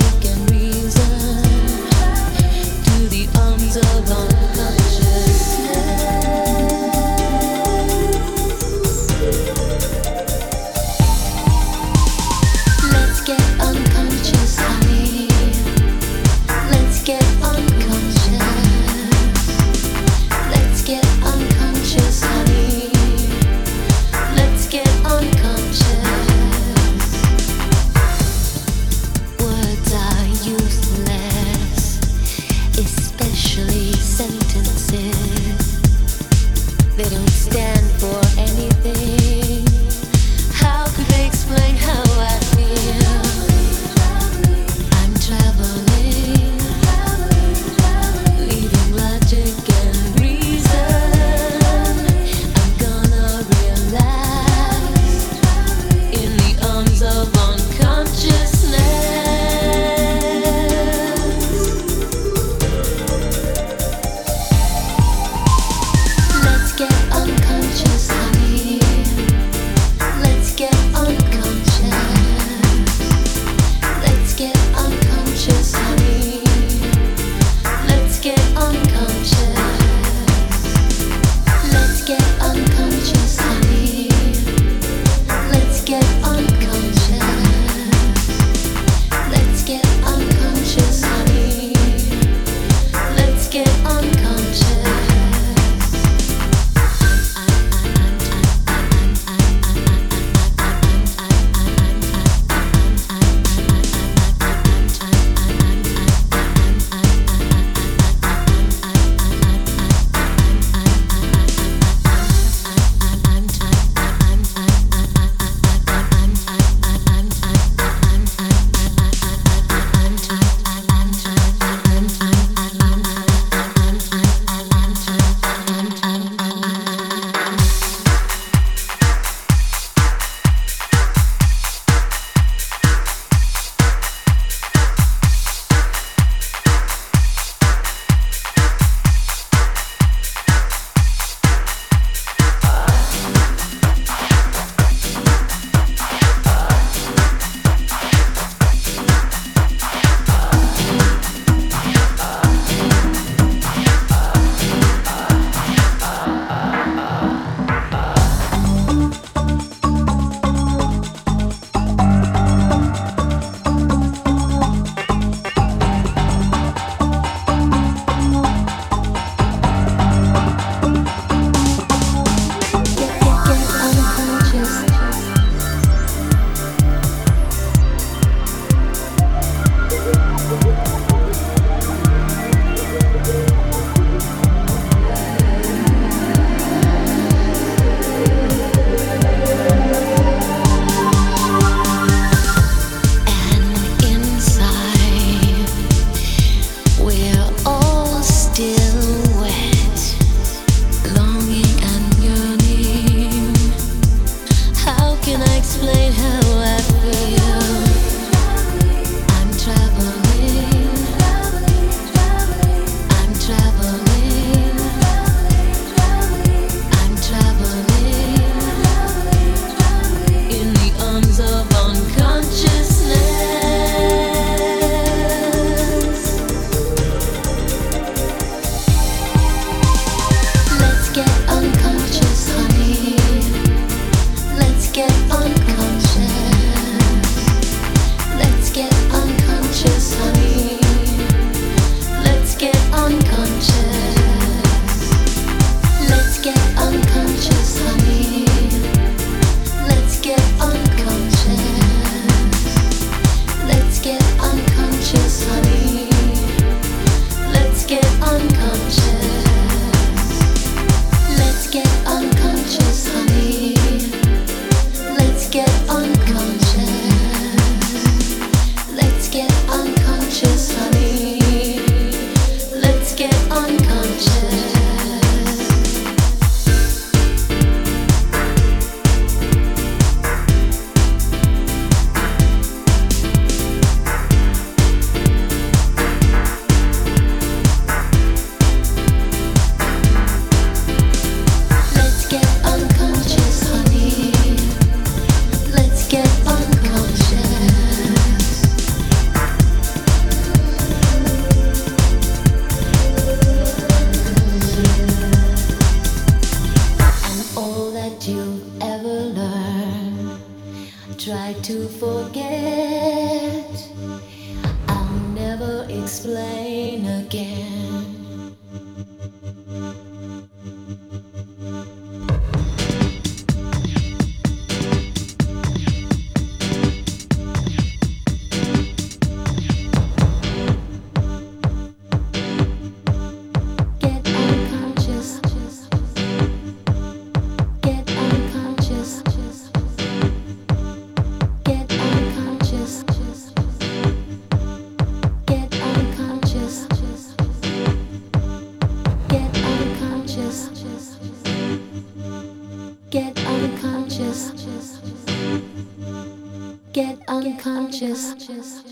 How on Get unconscious.